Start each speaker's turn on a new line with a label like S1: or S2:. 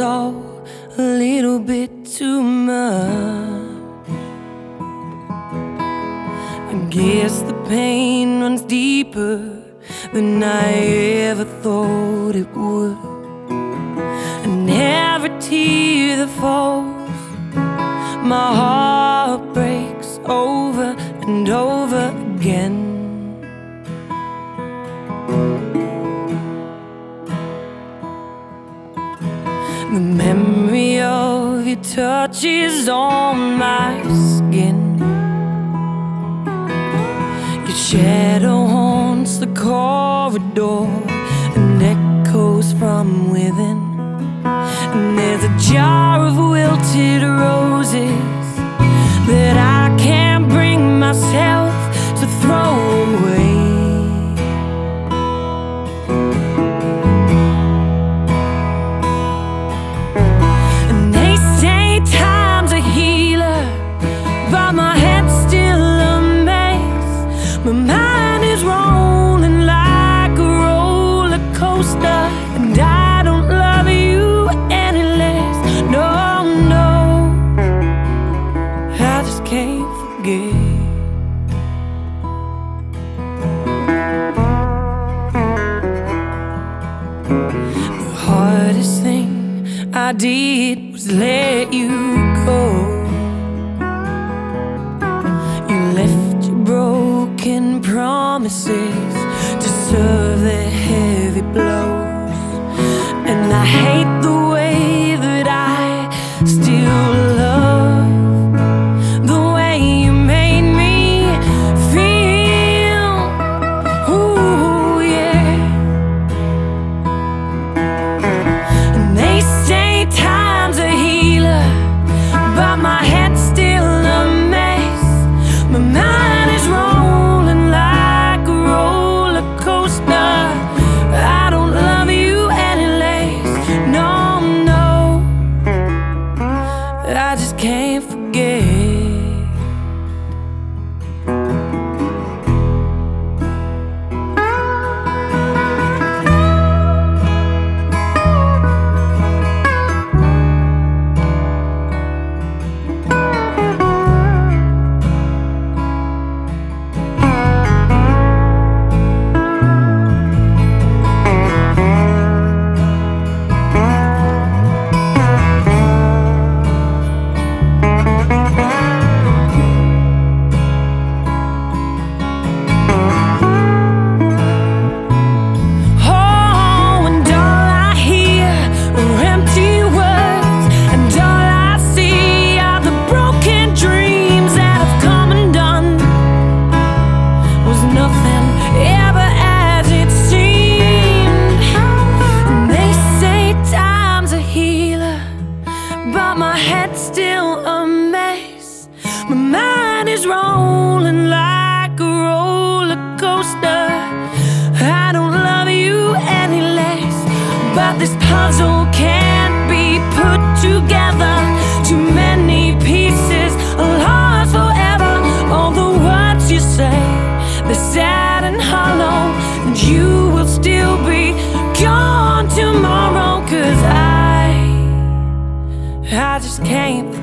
S1: All a little bit too much. I guess the pain runs deeper than I ever thought it would. And every tear that falls, my heart The memory of your touch is on my skin. Your shadow haunts the corridor and echoes from within. And there's a jar of wilted roses I did was let you go. You left your broken promises to serve the heavy blows. And I hate the way that I still head's still rolling like a roller coaster. I don't love you any less, but this puzzle can't be put together. Too many pieces are lost forever. All the words you say, they're sad and hollow, and you will still be gone tomorrow. Cause I, I just can't.